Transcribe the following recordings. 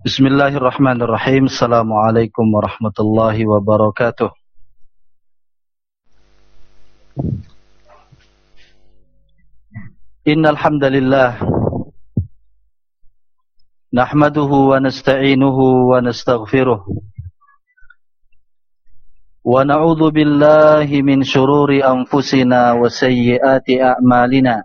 Bismillahirrahmanirrahim. Assalamualaikum warahmatullahi wabarakatuh. Innal hamdalillah nahmaduhu wa nasta'inuhu wa nastaghfiruh wa na'udzu billahi min shururi anfusina wa sayyiati a'malina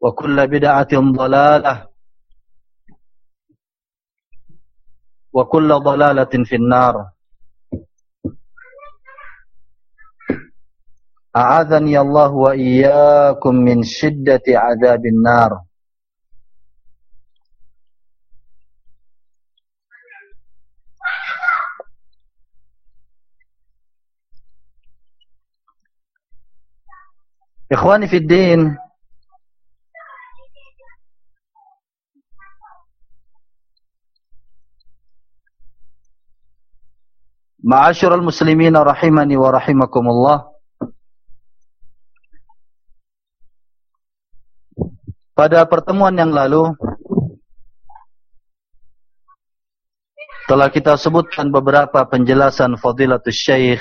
وكل بدعة ضلالة. وكل ضلالة في النار. أعاذني الله وإياكم من شدة عذاب النار. إخواني في الدين Ma'asyiral muslimin rahimani wa rahimakumullah. Pada pertemuan yang lalu telah kita sebutkan beberapa penjelasan Fadilatul Syekh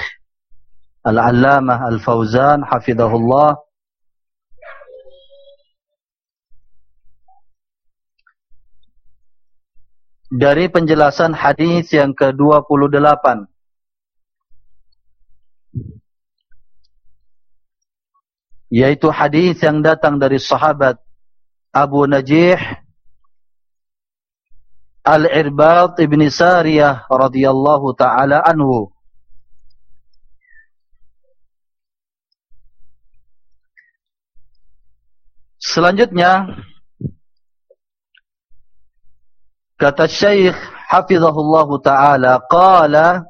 Al-Allamah Al-Fauzan hafizahullah dari penjelasan hadis yang ke-28 yaitu hadis yang datang dari sahabat Abu Najih Al-Irbad ibn Sariyah radhiyallahu taala anhu. Selanjutnya kata Syekh hafizahullahu taala qala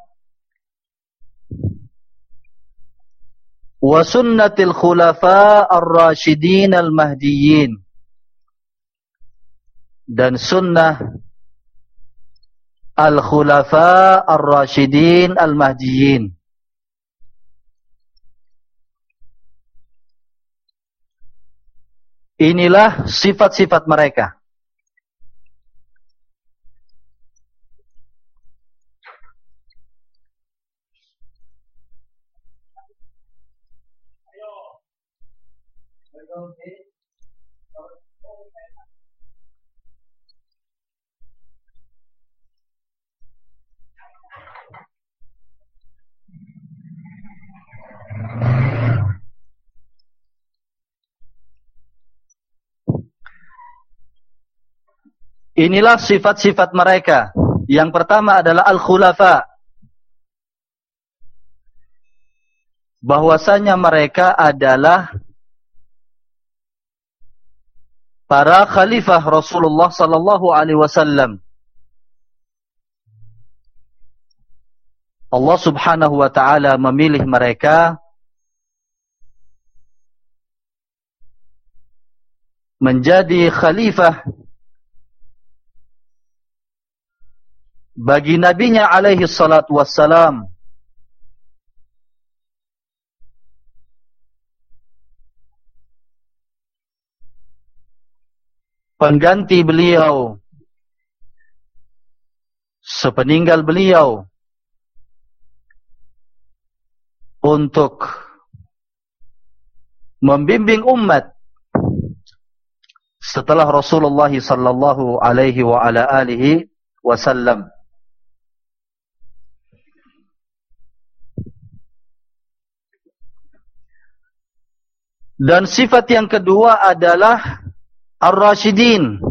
wa sunnatil khulafa ar-rasyidin al-mahdiyyin. Dan sunnah al-khulafa ar-rasyidin al-mahdiyyin. Inilah sifat-sifat mereka Inilah sifat-sifat mereka. Yang pertama adalah al-khulafa. bahwasanya mereka adalah para khalifah Rasulullah sallallahu alaihi wasallam. Allah Subhanahu wa taala memilih mereka menjadi khalifah bagi nabinya alaihi salatu wassalam. Pengganti beliau. Sepeninggal beliau. Untuk membimbing umat setelah Rasulullah sallallahu alaihi wa ala alihi wasallam dan sifat yang kedua adalah Ar-Rashidin.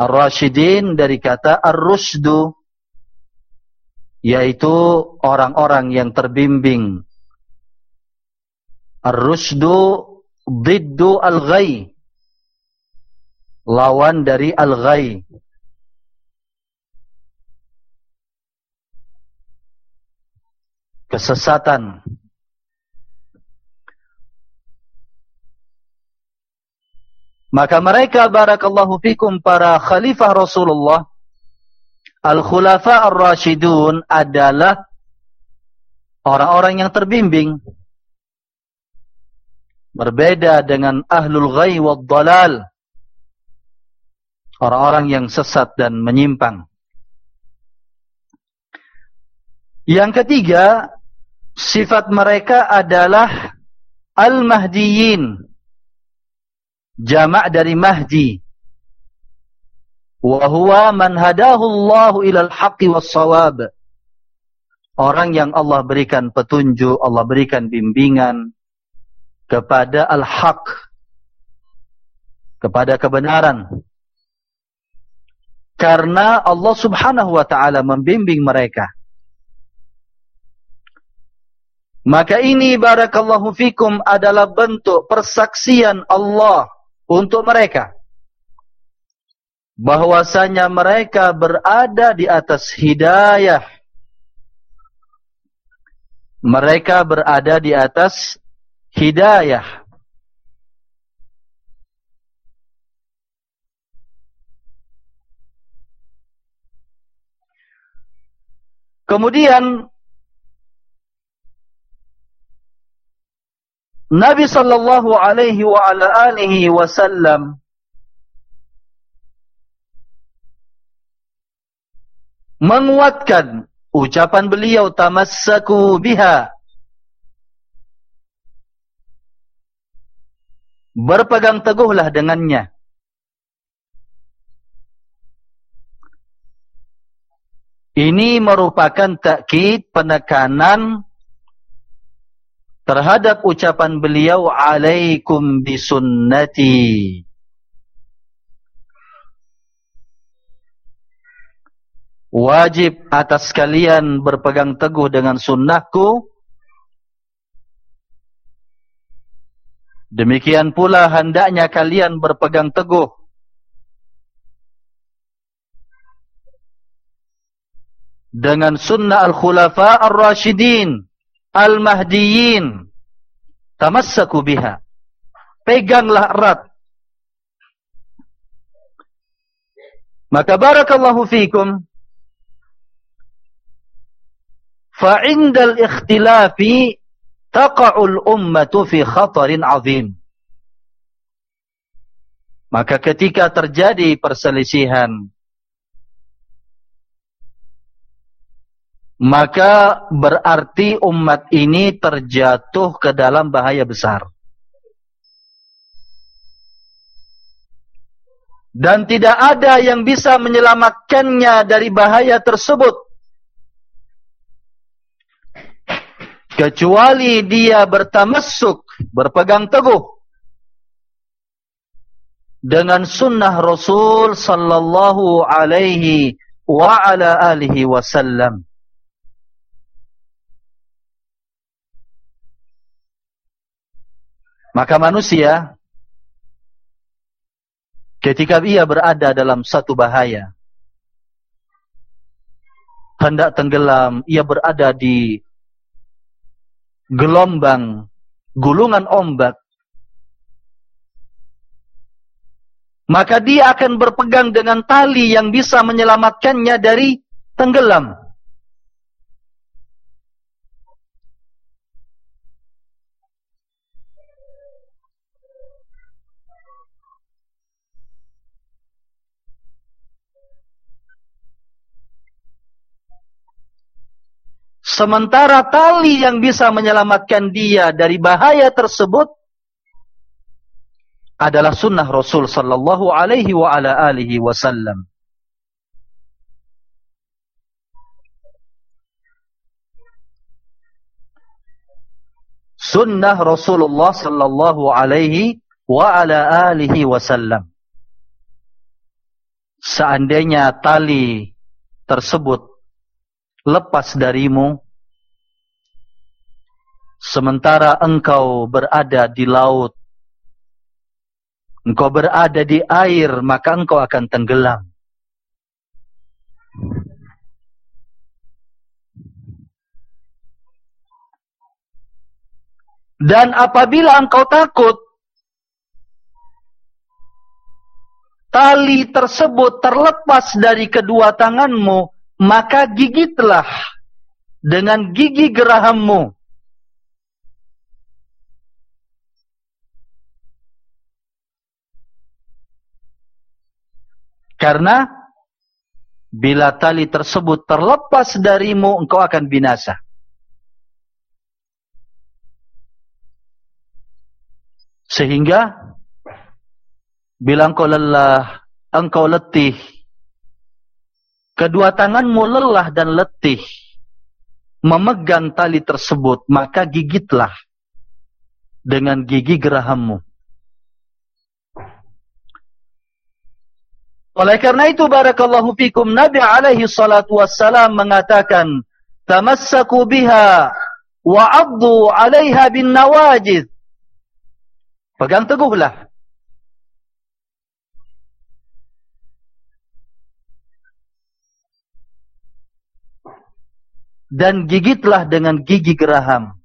Ar-Rashidin dari kata Ar-Rushdu. Yaitu orang-orang yang terbimbing. Ar-Rushdu Diddu Al-Ghay. Lawan dari Al-Ghay. Kesesatan. Maka mereka barakallahu fikum para khalifah Rasulullah Al-Khulafa Ar-Rashidun adalah orang-orang yang terbimbing. Berbeda dengan ahlul ghai wad dalal. Orang-orang yang sesat dan menyimpang. Yang ketiga sifat mereka adalah al-mahdiyin jamak dari Mahdi. Wa huwa man hadahu Allah ila al-haqqi was-shawab. Orang yang Allah berikan petunjuk, Allah berikan bimbingan kepada al-haq. Kepada kebenaran. Karena Allah Subhanahu wa taala membimbing mereka. Maka ini barakallahu fikum adalah bentuk persaksian Allah untuk mereka. Bahwasanya mereka berada di atas hidayah. Mereka berada di atas hidayah. Kemudian Nabi sallallahu alaihi wa ala alihi wasallam. Menguatkan ucapan beliau tamassaku biha. Berpegang teguhlah dengannya. Ini merupakan takkid penekanan terhadap ucapan beliau alaikum bisunnati. Wajib atas kalian berpegang teguh dengan sunnahku. Demikian pula hendaknya kalian berpegang teguh. Dengan sunnah al-khulafa ar-rashidin al-mahdiyin. Tamassaku biha. Peganglah erat. Maka barakallahu fikum. Fa indal ikhtilafi taqa'ul ummatu fi khatarin azim. Maka ketika terjadi perselisihan maka berarti umat ini terjatuh ke dalam bahaya besar. Dan tidak ada yang bisa menyelamatkannya dari bahaya tersebut. Kecuali dia bertamasuk, berpegang teguh. Dengan sunnah Rasul sallallahu alaihi wa ala alihi wasallam. Maka manusia ketika ia berada dalam satu bahaya hendak tenggelam, ia berada di gelombang gulungan ombak maka dia akan berpegang dengan tali yang bisa menyelamatkannya dari tenggelam Sementara tali yang bisa menyelamatkan dia dari bahaya tersebut adalah sunnah Rasul sallallahu alaihi wa ala alihi wasallam. Sunnah Rasulullah sallallahu alaihi wa ala alihi wasallam. Seandainya tali tersebut lepas darimu sementara engkau berada di laut. Engkau berada di air maka engkau akan tenggelam. Dan apabila engkau takut tali tersebut terlepas dari kedua tanganmu maka gigitlah dengan gigi gerahammu. Karena bila tali tersebut terlepas darimu, engkau akan binasa. Sehingga bila engkau lelah, engkau letih, kedua tanganmu lelah dan letih memegang tali tersebut, maka gigitlah dengan gigi gerahammu. Oleh karena itu, barakallahu fikum, Nabi alaihi salatu wassalam mengatakan, Tamassaku biha wa'addu alaiha bin nawajid. Pegang teguhlah dan gigitlah dengan gigi geraham.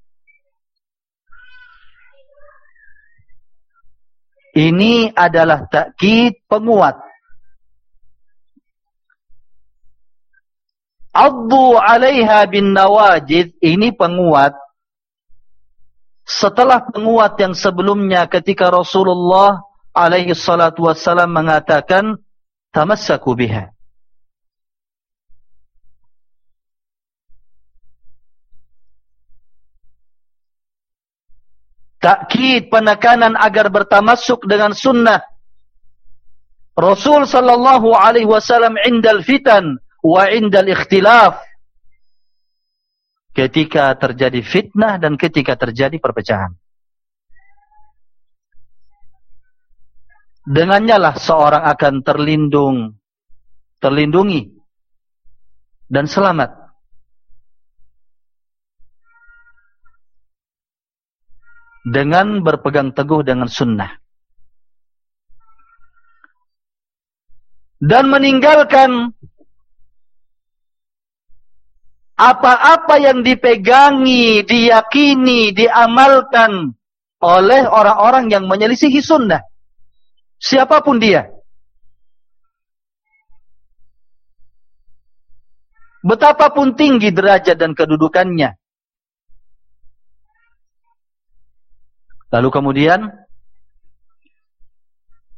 Ini adalah takkid penguat. Addu 'alaiha bin nawajid ini penguat. Setelah penguat yang sebelumnya ketika Rasulullah alaihi salatu wassalam mengatakan tamassaku biha. Takkid penekanan agar bertamasuk dengan sunnah. Rasul sallallahu alaihi wasallam indal fitan wa indal ikhtilaf. Ketika terjadi fitnah dan ketika terjadi perpecahan. Dengannya lah seorang akan terlindung terlindungi dan selamat dengan berpegang teguh dengan sunnah. Dan meninggalkan apa-apa yang dipegangi, diyakini, diamalkan oleh orang-orang yang menyelisihi sunnah. Siapa pun dia. Betapapun tinggi derajat dan kedudukannya. Lalu kemudian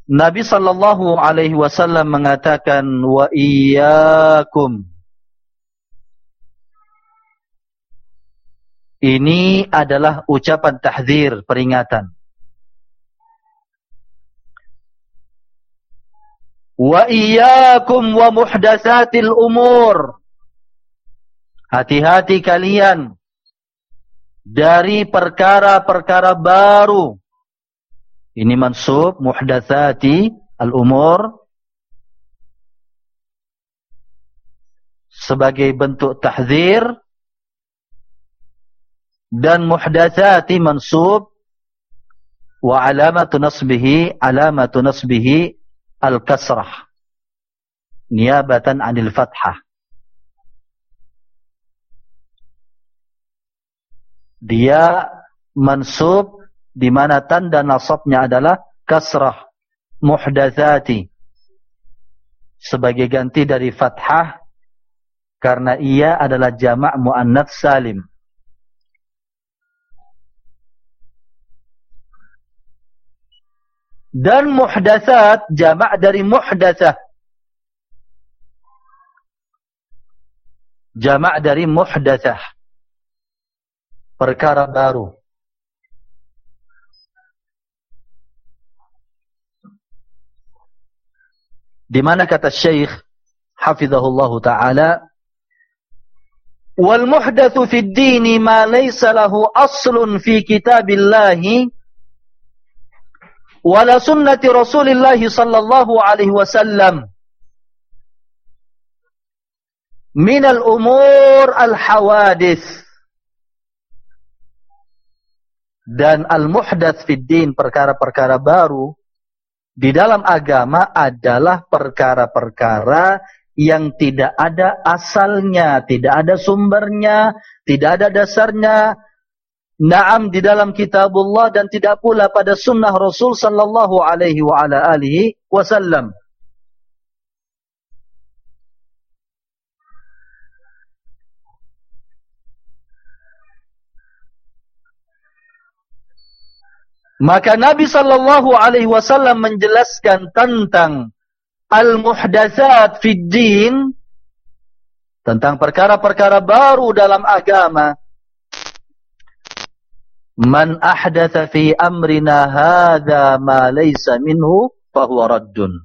Nabi sallallahu alaihi wasallam mengatakan wa iyyakum. Ini adalah ucapan tahdzir peringatan. Wa iyyakum wa muhdatsatil umur. Hati-hati kalian dari perkara-perkara baru. Ini mansub muhdatsati al-umur sebagai bentuk tahzir dan muhdatsati mansub Wa alamatu nasbihi alamatu nasbihi al-kasrah. Niabatan anil fathah. Dia mansub di mana tanda nasabnya adalah kasrah muhdatsati sebagai ganti dari fathah karena ia adalah jamak muannats salim. Dan muhdatsat jamak dari muhdatsah jamak dari muhdatsah perkara baru. Di mana kata Syekh hafizahullah taala wal muhdatsu fid din ma laysa lahu aslun fi kitabillahi wala sunnati Rasulillah sallallahu alaihi wasallam min al-umur al-hawadith dan al-muhdats fid din perkara-perkara baru di dalam agama adalah perkara-perkara yang tidak ada asalnya, tidak ada sumbernya, tidak ada dasarnya, Naam di dalam kitabullah dan tidak pula pada sunnah Rasul sallallahu alaihi wa ala alihi wasallam. Maka Nabi sallallahu alaihi wasallam menjelaskan tentang al-muhdatsat fid din tentang perkara-perkara baru dalam agama Man ahdatha fi amrina hadha ma laysa minhu fahuwa raddun.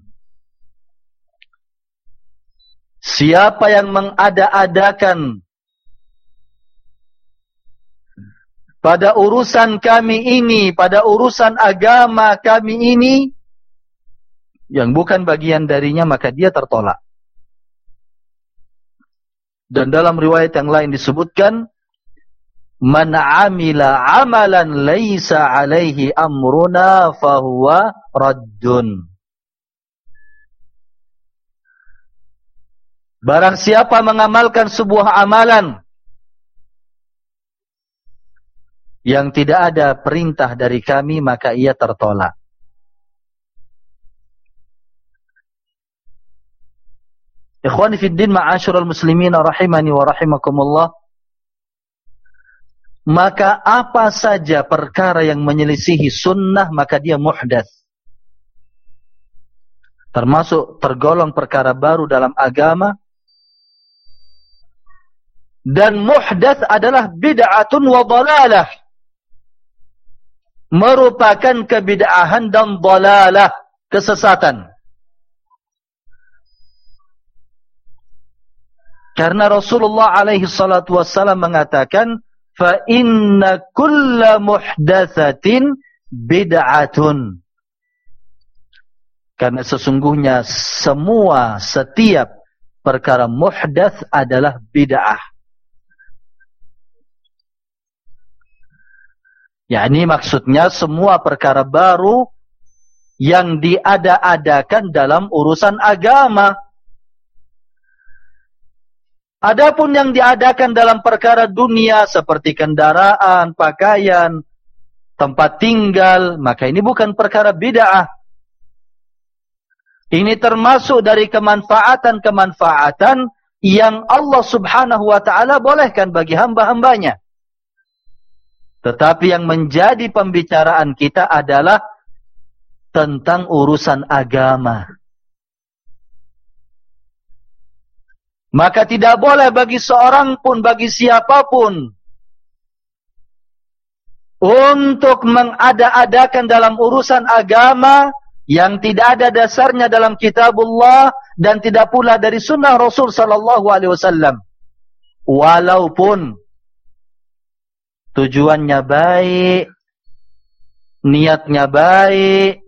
Siapa yang mengada-adakan pada urusan kami ini, pada urusan agama kami ini, yang bukan bagian darinya, maka dia tertolak. Dan dalam riwayat yang lain disebutkan, man amila amalan laisa alaihi amruna fahuwa raddun barang siapa mengamalkan sebuah amalan yang tidak ada perintah dari kami maka ia tertolak. Ikhwani fi din ma'asyiral muslimin rahimani wa rahimakumullah. Maka apa saja perkara yang menyelisihi sunnah maka dia muhdath. Termasuk tergolong perkara baru dalam agama. Dan muhdath adalah bid'atun wa dalalah merupakan kebid'ahan dan dalalah kesesatan. Karena Rasulullah alaihi salatu wassalam mengatakan fa inna kulla muhdatsatin bid'atun. Karena sesungguhnya semua setiap perkara muhdats adalah bid'ah yakni maksudnya semua perkara baru yang diada-adakan dalam urusan agama Adapun yang diadakan dalam perkara dunia seperti kendaraan, pakaian, tempat tinggal, maka ini bukan perkara bid'ah. Ini termasuk dari kemanfaatan-kemanfaatan yang Allah subhanahu wa ta'ala bolehkan bagi hamba-hambanya. Tetapi yang menjadi pembicaraan kita adalah tentang urusan agama. Maka tidak boleh bagi seorang pun, bagi siapapun. Untuk mengada-adakan dalam urusan agama. Yang tidak ada dasarnya dalam kitabullah. Dan tidak pula dari sunnah Rasul Sallallahu Alaihi Wasallam. Walaupun. tujuannya baik, niatnya baik.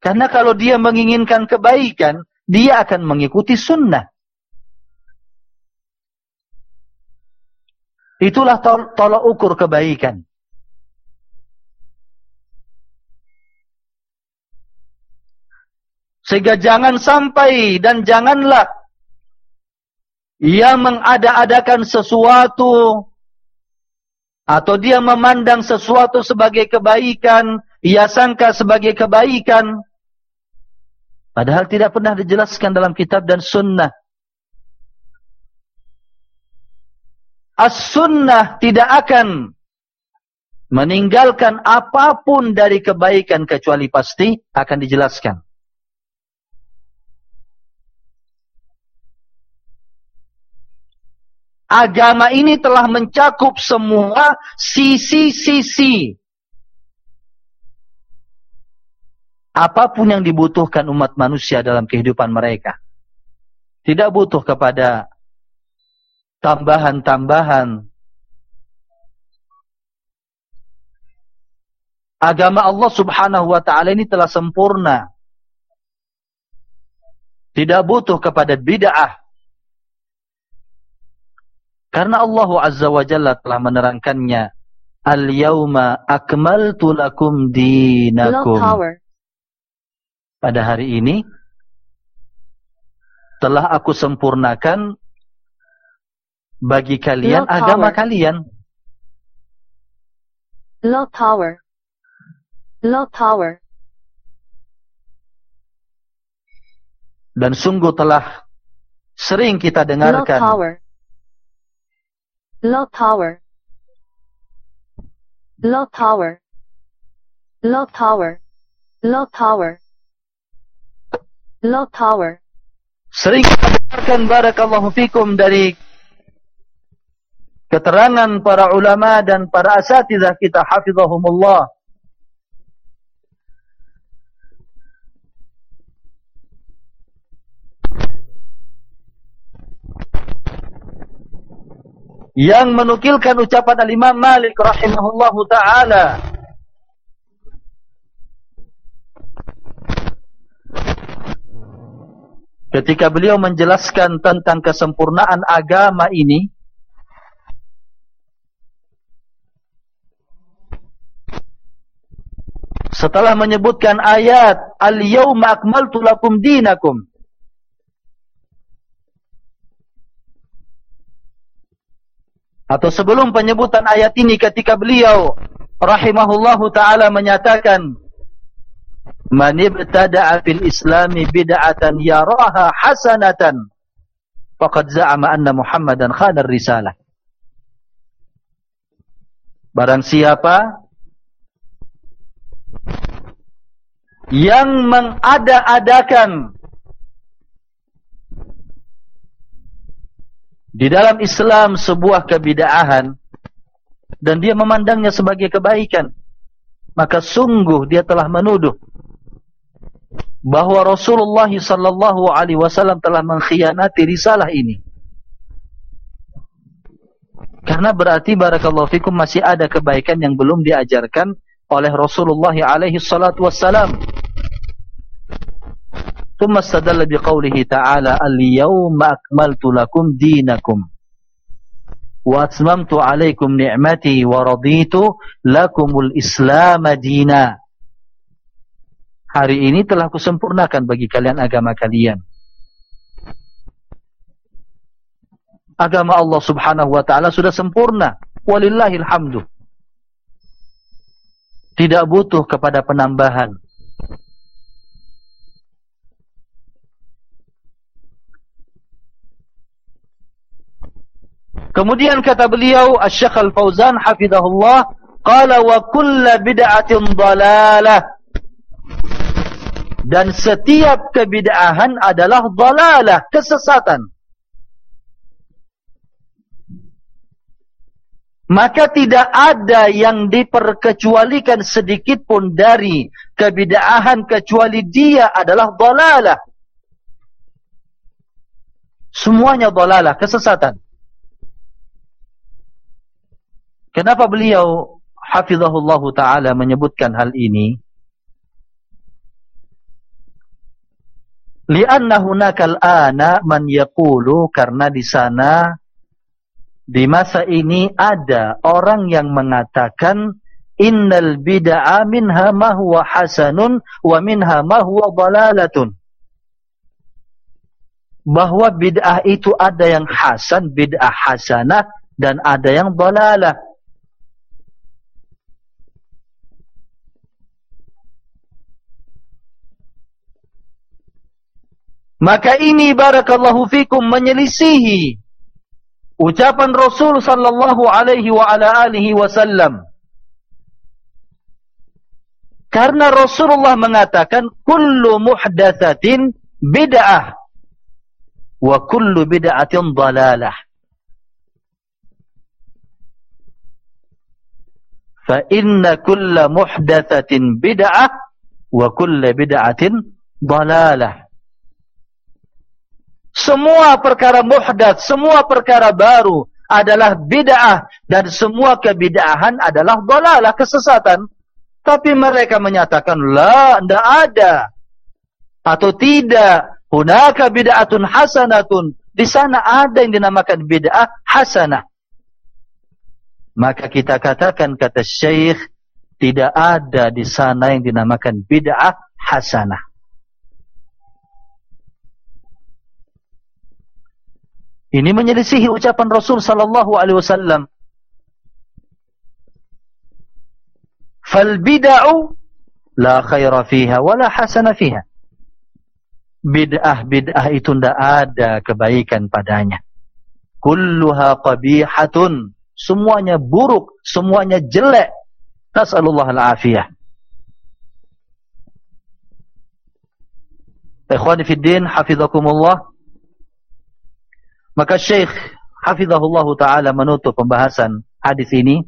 Karena kalau dia menginginkan kebaikan, dia akan mengikuti sunnah. Itulah tol tolak ukur kebaikan. Sehingga jangan sampai dan janganlah ia mengada-adakan sesuatu atau dia memandang sesuatu sebagai kebaikan, ia sangka sebagai kebaikan. Padahal tidak pernah dijelaskan dalam kitab dan sunnah. As-sunnah tidak akan meninggalkan apapun dari kebaikan kecuali pasti akan dijelaskan. Agama ini telah mencakup semua sisi-sisi. Apa pun yang dibutuhkan umat manusia dalam kehidupan mereka. Tidak butuh kepada tambahan-tambahan. Agama Allah subhanahu wa ta'ala ini telah sempurna. Tidak butuh kepada bid'ah. Karena Allah Azza wa Jalla telah menerangkannya. Al-yawma akmaltu lakum dinakum. Pada hari ini, telah aku sempurnakan bagi kalian Low agama kalian. Low power. Low power. Dan sungguh telah sering kita dengarkan. Low power. Low power. Low power. Low power. Low power. Low power. Sering kita dengarkan barakallahu fikum dari keterangan para ulama dan para asatidah kita hafizahumullah. Yang menukilkan ucapan al-Imam Malik rahimahullah taala. Ketika beliau menjelaskan tentang kesempurnaan agama ini setelah menyebutkan ayat al-yawma akmaltu lakum dinakum atau sebelum penyebutan ayat ini ketika beliau rahimahullahu taala menyatakan man ibtada'a fil islami bid'atan yaraha hasanatan faqad za'ama anna muhammadan khana risalah. Barang siapa yang mengada-adakan di dalam Islam sebuah kebidaahan dan dia memandangnya sebagai kebaikan maka sungguh dia telah menuduh bahawa Rasulullah sallallahu alaihi wasallam telah mengkhianati risalah ini. Karena berarti barakallahu fikum masih ada kebaikan yang belum diajarkan oleh Rasulullah alaihi salatu wasallam ثم استدل بقوله تعالى اليوم أكملت لكم دينكم وأتممت عليكم نعمتي ورضيت لكم الإسلام دينا Hari ini telah kusempurnakan bagi kalian agama kalian. Agama Allah subhanahu wa ta'ala sudah sempurna. Walillahilhamdu. Tidak butuh kepada penambahan. Kemudian kata beliau Asy-Syaikh Al-Fauzan hafizahullah qala wa kullu bid'atin dhalalah dan setiap kebid'ahan adalah dhalalah kesesatan. Maka tidak ada yang diperkecualikan sedikit pun dari kebid'ahan kecuali dia adalah dhalalah semuanya dhalalah kesesatan Kenapa beliau hafizahullah taala menyebutkan hal ini? Lianna hunaka al-ana man yaqulu karena di sana di masa ini ada orang yang mengatakan innal bid'a minha ma huwa hasanun wa minha ma huwa dalalatun. bahwa bid'ah itu ada yang hasan, bid'ah hasanah dan ada yang dalalah. Maka ini barakallahu fikum menyelisihi ucapan Rasul sallallahu alaihi wa ala alihi wasallam. Karena Rasulullah mengatakan kullu muhdatsatin bid'ah wa kullu bid'atin dalalah. Fa inna kulla muhdatsatin bid'ah wa kulla bid'atin dalalah. Semua perkara muhdats, semua perkara baru adalah bid'ah dan semua kebid'ahan adalah dalalah kesesatan. Tapi mereka menyatakan la, tidak ada atau tidak. Hunaka bid'atun hasanatun. Di sana ada yang dinamakan bid'ah hasanah. Maka kita katakan kata Syekh tidak ada di sana yang dinamakan bid'ah hasanah. Ini menyelisihi ucapan Rasul sallallahu alaihi wasallam. Fal bid'u la khaira fiha wa la hasana fiha. Bid'ah bid'ah itu tidak ada kebaikan padanya. Kulluha qabihatun. Semuanya buruk, semuanya jelek. Nas'alullah al-afiyah. Ikhwani fi din, hafizakumullah. Maka Syekh Hafizahullah Ta'ala menutup pembahasan hadis ini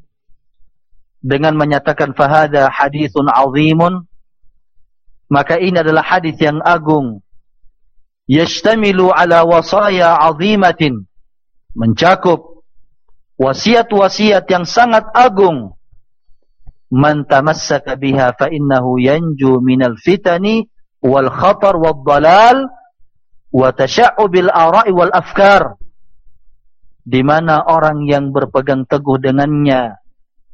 dengan menyatakan fahada hadithun azimun. Maka ini adalah hadis yang agung. Yashtamilu ala wasaya azimatin. Mencakup wasiat-wasiat yang sangat agung. Man tamassaka biha fa innahu yanju minal fitani wal khatar wal dalal wa tashaa'ubil ara'i wal afkar di mana orang yang berpegang teguh dengannya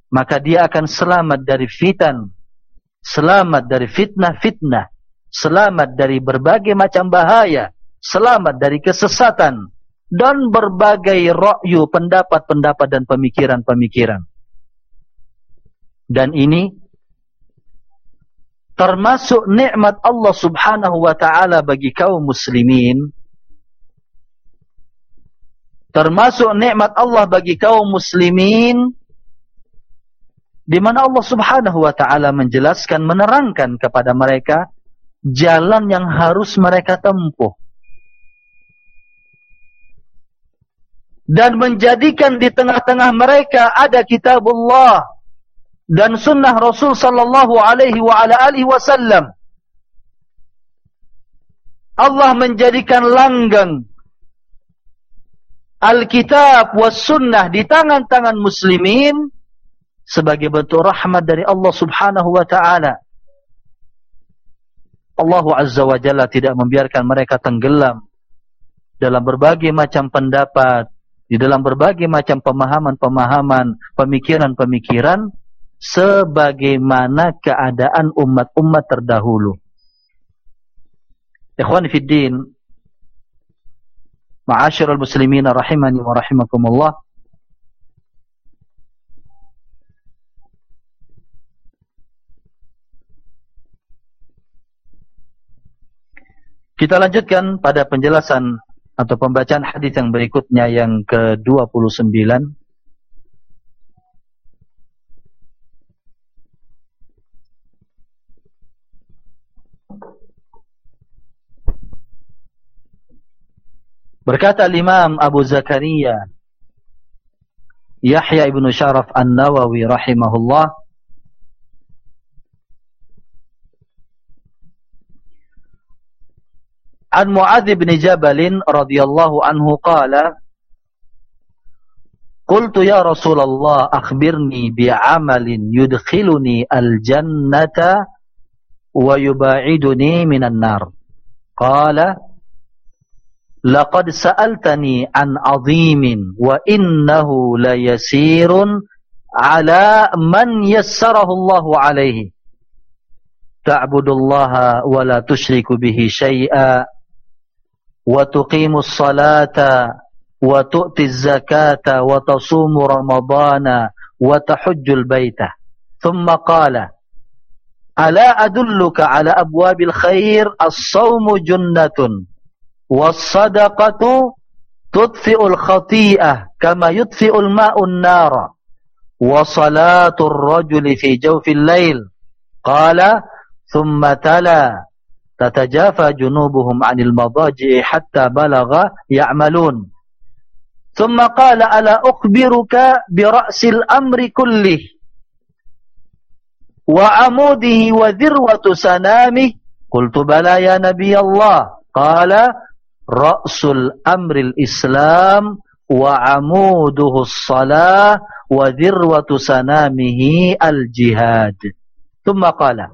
maka dia akan selamat dari fitan selamat dari fitnah-fitnah selamat dari berbagai macam bahaya selamat dari kesesatan dan berbagai ra'yu pendapat-pendapat dan pemikiran-pemikiran. Dan ini termasuk nikmat Allah Subhanahu wa taala bagi kaum muslimin termasuk nikmat Allah bagi kaum muslimin di mana Allah Subhanahu wa taala menjelaskan menerangkan kepada mereka jalan yang harus mereka tempuh. Dan menjadikan di tengah-tengah mereka ada kitabullah dan sunnah Rasul sallallahu alaihi wa ala alihi wasallam. Allah menjadikan langgang Alkitab was sunnah di tangan-tangan muslimin sebagai bentuk rahmat dari Allah subhanahu wa ta'ala. Allah azza wa jalla tidak membiarkan mereka tenggelam dalam berbagai macam pendapat, di dalam berbagai macam pemahaman-pemahaman, pemikiran-pemikiran, sebagaimana keadaan umat-umat terdahulu. Ikhwan Fiddin, Ma'asyiral muslimin rahimani wa rahimakumullah. Kita lanjutkan pada penjelasan atau pembacaan hadis yang berikutnya yang ke-29. Berkata Imam Abu Zakaria Yahya ibn Sharaf An-Nawawi rahimahullah An Muadz bin Jabal radhiyallahu anhu qala Qultu ya Rasulullah akhbirni bi'amalin yudkhiluni al-jannata wa yuba'iduni minan nar. Qala لقد سألتني عن عظيم وإنه ليسير على من يسره الله عليه. تعبد الله ولا تشرك به شيئا وتقيم الصلاة وتؤتي الزكاة وتصوم رمضان وتحج البيت. ثم قال ألا أدلك على أبواب الخير؟ الصوم جنة. والصدقة تطفئ الخطيئة كما يطفئ الماء النار. وصلاة الرجل في جوف الليل. قال ثم تلا. تتجافى جنوبهم عن المضاجع حتى بلغ يعملون. ثم قال ألا أخبرك برأس الأمر كله؟ وعموده وذروة سنامه؟ قلت بلى يا نبي الله. قال Rasul amril Islam wa amuduhu salah wa dirwatu sanamihi al jihad. Tumma qala.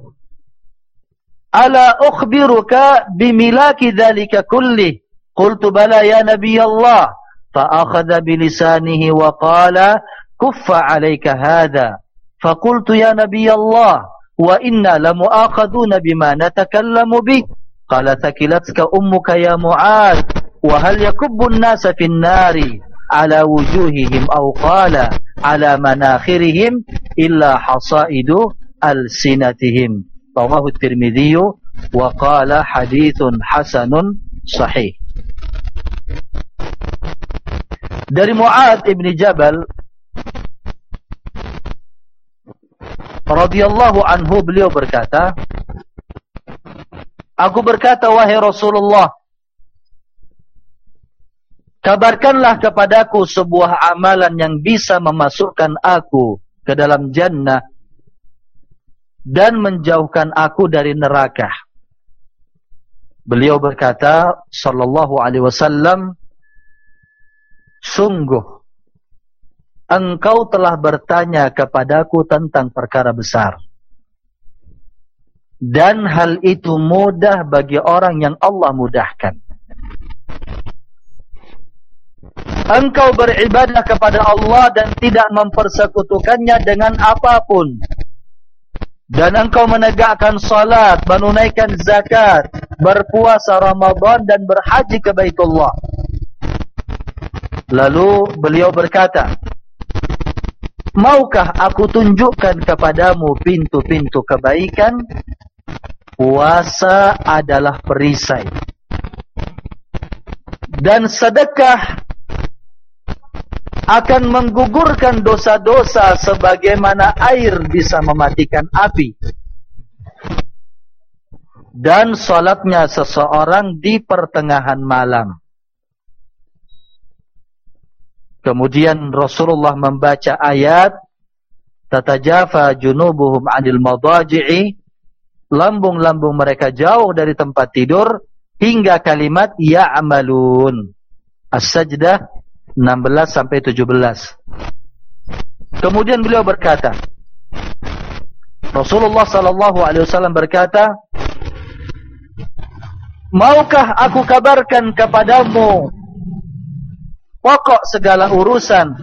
Ala ukhbiruka bimilaki dhalika kulli. Qultu bala ya Nabi Allah. Faakhada bilisanihi wa qala kuffa alaika hadha. Faqultu ya Nabi Allah. Wa inna lamu akhaduna bima natakallamu bih. قال ثكلتك أمك يا معاذ وهل يكب الناس في النار على وجوههم أو قال على مناخرهم إلا حصائد ألسنتهم؟ رواه الترمذي وقال حديث حسن صحيح. dari Mu'ad ibn Jabal radhiyallahu anhu beliau berkata Aku berkata wahai Rasulullah Kabarkanlah kepadaku sebuah amalan yang bisa memasukkan aku ke dalam jannah dan menjauhkan aku dari neraka. Beliau berkata sallallahu alaihi wasallam Sungguh engkau telah bertanya kepadaku tentang perkara besar dan hal itu mudah bagi orang yang Allah mudahkan. Engkau beribadah kepada Allah dan tidak mempersekutukannya dengan apapun. Dan engkau menegakkan salat, menunaikan zakat, berpuasa Ramadan dan berhaji ke Baitullah. Lalu beliau berkata, Maukah aku tunjukkan kepadamu pintu-pintu kebaikan puasa adalah perisai. Dan sedekah akan menggugurkan dosa-dosa sebagaimana air bisa mematikan api. Dan salatnya seseorang di pertengahan malam. Kemudian Rasulullah membaca ayat tatajafa junubuhum 'anil madaji'i lambung-lambung mereka jauh dari tempat tidur hingga kalimat ya'malun. As-Sajdah 16 sampai 17. Kemudian beliau berkata, Rasulullah sallallahu alaihi wasallam berkata, "Maukah aku kabarkan kepadamu pokok segala urusan,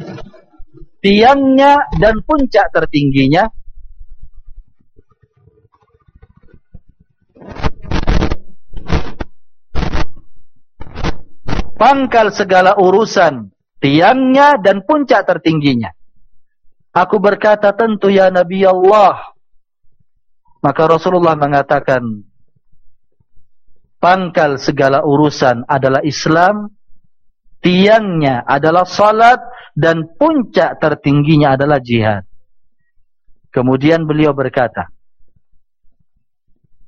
tiangnya dan puncak tertingginya?" Pangkal segala urusan, tiangnya dan puncak tertingginya. Aku berkata tentu ya Nabi Allah. Maka Rasulullah mengatakan, pangkal segala urusan adalah Islam, tiangnya adalah salat, dan puncak tertingginya adalah jihad. Kemudian beliau berkata,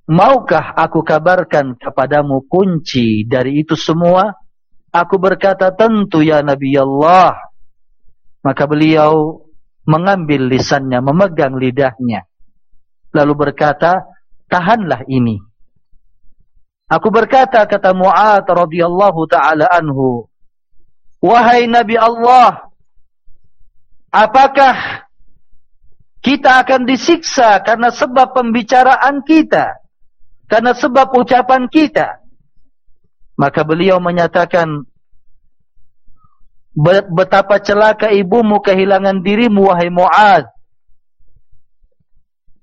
Maukah aku kabarkan kepadamu kunci dari itu semua? Aku berkata tentu ya Nabi Allah. Maka beliau mengambil lisannya, memegang lidahnya. Lalu berkata, tahanlah ini. Aku berkata, kata Mu'ad radhiyallahu ta'ala anhu. Wahai Nabi Allah, apakah kita akan disiksa karena sebab pembicaraan kita? Karena sebab ucapan kita? Maka beliau menyatakan betapa celaka ibumu kehilangan dirimu wahai Mu'ad.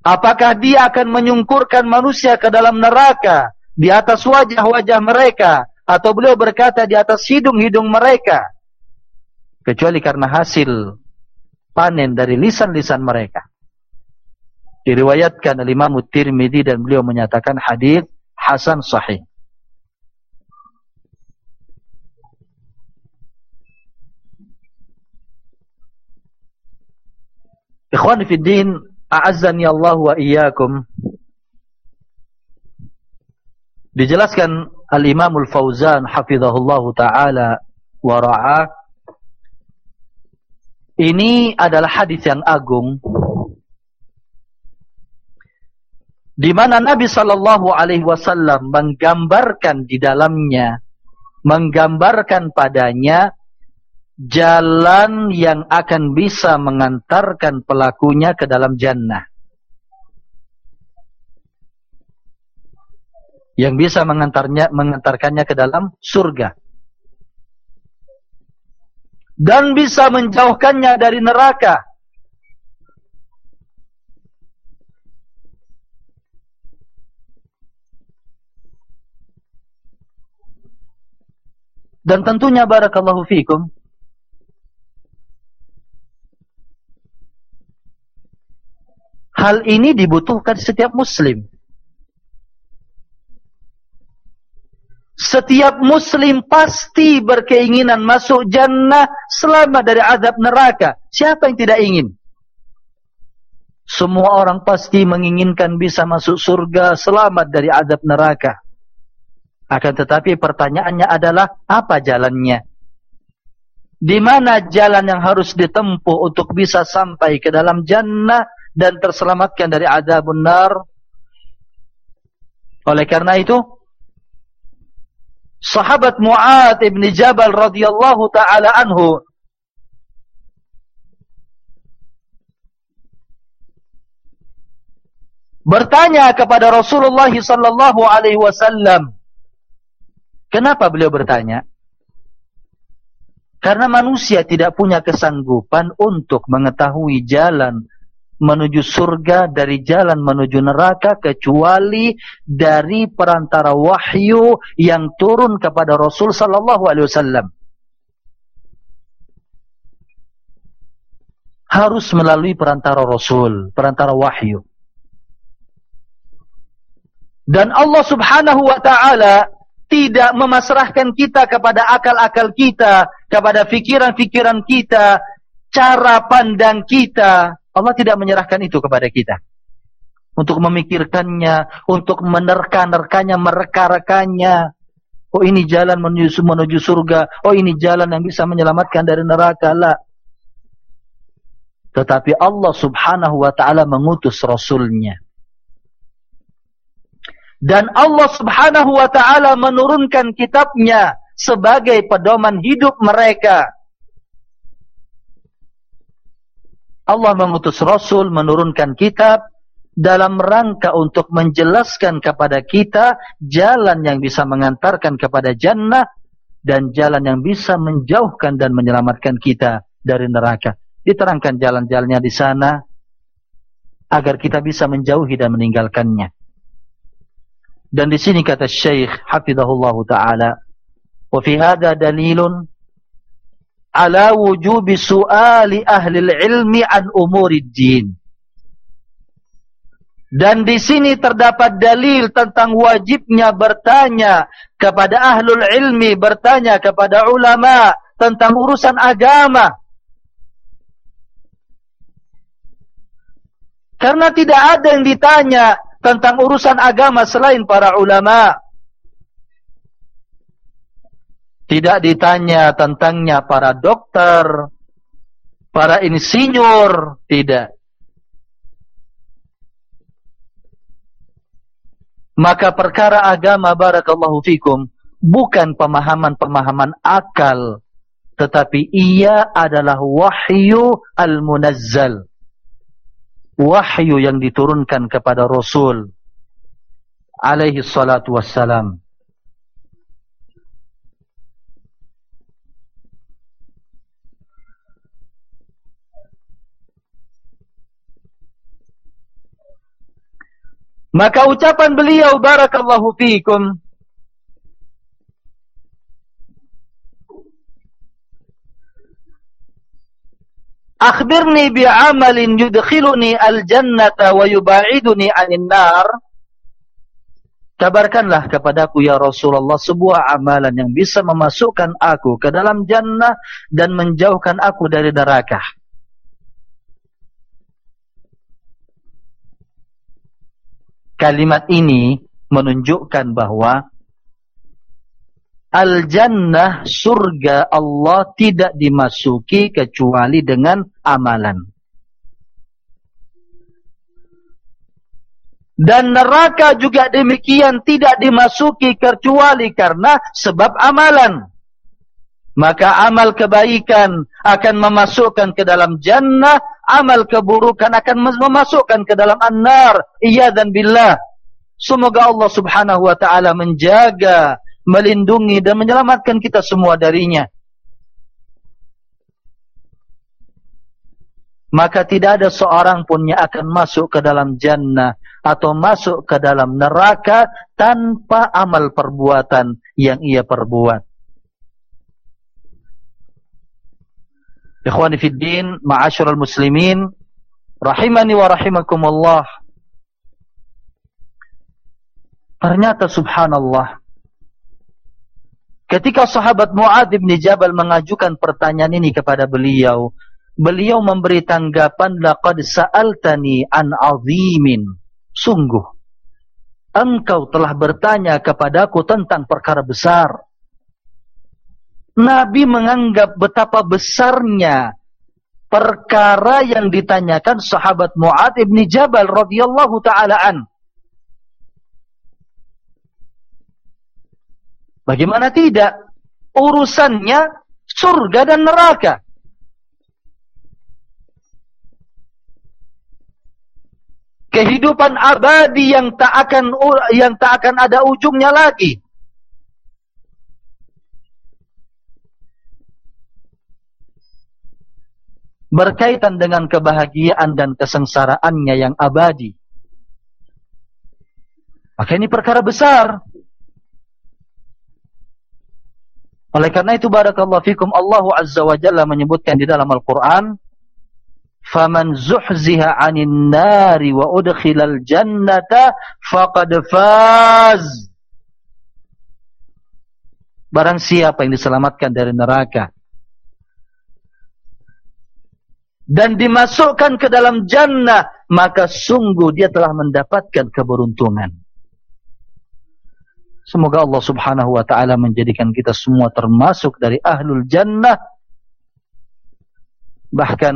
Apakah dia akan menyungkurkan manusia ke dalam neraka di atas wajah-wajah mereka atau beliau berkata di atas hidung-hidung mereka kecuali karena hasil panen dari lisan-lisan mereka. Diriwayatkan oleh Imam Tirmidzi dan beliau menyatakan hadis hasan sahih. Ikhwan fi din, a'azzani Allah wa iyyakum. Dijelaskan Al-Imam Al-Fauzan hafizahullah taala wa ra'ah ini adalah hadis yang agung di mana Nabi sallallahu alaihi wasallam menggambarkan di dalamnya menggambarkan padanya jalan yang akan bisa mengantarkan pelakunya ke dalam jannah. Yang bisa mengantarnya mengantarkannya ke dalam surga dan bisa menjauhkannya dari neraka. Dan tentunya barakallahu fikum Hal ini dibutuhkan setiap muslim. Setiap muslim pasti berkeinginan masuk jannah selamat dari azab neraka. Siapa yang tidak ingin? Semua orang pasti menginginkan bisa masuk surga selamat dari azab neraka. Akan tetapi pertanyaannya adalah apa jalannya? Di mana jalan yang harus ditempuh untuk bisa sampai ke dalam jannah dan terselamatkan dari azab nar? Oleh karena itu, sahabat Mu'ad ibn Jabal radhiyallahu taala anhu bertanya kepada Rasulullah sallallahu alaihi wasallam kenapa beliau bertanya karena manusia tidak punya kesanggupan untuk mengetahui jalan menuju surga dari jalan menuju neraka kecuali dari perantara wahyu yang turun kepada Rasul sallallahu alaihi wasallam. Harus melalui perantara Rasul, perantara wahyu. Dan Allah Subhanahu wa taala tidak memasrahkan kita kepada akal-akal kita, kepada fikiran-fikiran kita, cara pandang kita, Allah tidak menyerahkan itu kepada kita. Untuk memikirkannya, untuk menerka-nerkanya, mereka-rekanya. Oh ini jalan menuju, surga. Oh ini jalan yang bisa menyelamatkan dari neraka. lah. Tetapi Allah subhanahu wa ta'ala mengutus Rasulnya. Dan Allah subhanahu wa ta'ala menurunkan kitabnya sebagai pedoman hidup mereka. Allah mengutus Rasul menurunkan kitab dalam rangka untuk menjelaskan kepada kita jalan yang bisa mengantarkan kepada jannah dan jalan yang bisa menjauhkan dan menyelamatkan kita dari neraka. Diterangkan jalan-jalannya di sana agar kita bisa menjauhi dan meninggalkannya. Dan di sini kata Syekh Hafizahullah Ta'ala, وَفِي هَذَا دَلِيلٌ ala wujubi su'ali ahli ilmi an umurid din. Dan di sini terdapat dalil tentang wajibnya bertanya kepada ahlul ilmi, bertanya kepada ulama tentang urusan agama. Karena tidak ada yang ditanya tentang urusan agama selain para ulama. Tidak ditanya tentangnya para dokter, para insinyur, tidak. Maka perkara agama barakallahu fikum bukan pemahaman-pemahaman akal tetapi ia adalah wahyu al-munazzal. Wahyu yang diturunkan kepada Rasul alaihi salatu wassalam. Maka ucapan beliau barakallahu fiikum Akhbirni bi amalin yudkhiluni al-jannata wa yubaiduni 'anil nar Kabarkanlah kepadaku ya Rasulullah sebuah amalan yang bisa memasukkan aku ke dalam jannah dan menjauhkan aku dari neraka. Kalimat ini menunjukkan bahwa Al-Jannah surga Allah tidak dimasuki kecuali dengan amalan. Dan neraka juga demikian tidak dimasuki kecuali karena sebab amalan. Maka amal kebaikan akan memasukkan ke dalam jannah, amal keburukan akan memasukkan ke dalam an-nar. Iya dan billah. Semoga Allah subhanahu wa ta'ala menjaga, melindungi dan menyelamatkan kita semua darinya. Maka tidak ada seorang pun yang akan masuk ke dalam jannah atau masuk ke dalam neraka tanpa amal perbuatan yang ia perbuat. Ikhwani fi din, ma'asyiral muslimin, rahimani wa rahimakumullah. Ternyata subhanallah Ketika sahabat Mu'ad bin Jabal mengajukan pertanyaan ini kepada beliau, beliau memberi tanggapan laqad sa'altani an 'azimin sungguh engkau telah bertanya kepadaku tentang perkara besar. Nabi menganggap betapa besarnya perkara yang ditanyakan sahabat Mu'ad ibn Jabal radhiyallahu ta'alaan. Bagaimana tidak? Urusannya surga dan neraka. kehidupan abadi yang tak akan yang tak akan ada ujungnya lagi. Berkaitan dengan kebahagiaan dan kesengsaraannya yang abadi. Maka ini perkara besar. Oleh karena itu barakallahu fikum Allah Azza wa Jalla menyebutkan di dalam Al-Quran faman zuhziha 'anil nari wa udkhilal jannata faqad faz barang siapa yang diselamatkan dari neraka dan dimasukkan ke dalam jannah maka sungguh dia telah mendapatkan keberuntungan semoga Allah Subhanahu wa taala menjadikan kita semua termasuk dari ahlul jannah bahkan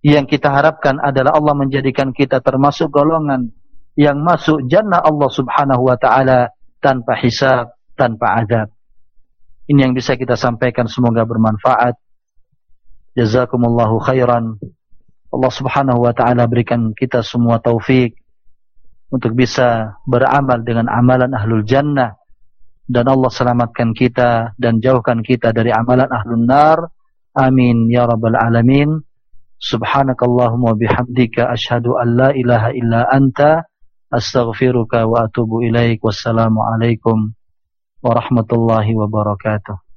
yang kita harapkan adalah Allah menjadikan kita termasuk golongan yang masuk jannah Allah subhanahu wa ta'ala tanpa hisab, tanpa azab. Ini yang bisa kita sampaikan semoga bermanfaat. Jazakumullahu khairan. Allah subhanahu wa ta'ala berikan kita semua taufik untuk bisa beramal dengan amalan ahlul jannah dan Allah selamatkan kita dan jauhkan kita dari amalan ahlul nar. Amin ya rabbal alamin. Subhanakallahumma bihamdika ashhadu an la ilaha illa anta astaghfiruka wa atubu ilaik. Wassalamualaikum warahmatullahi wabarakatuh.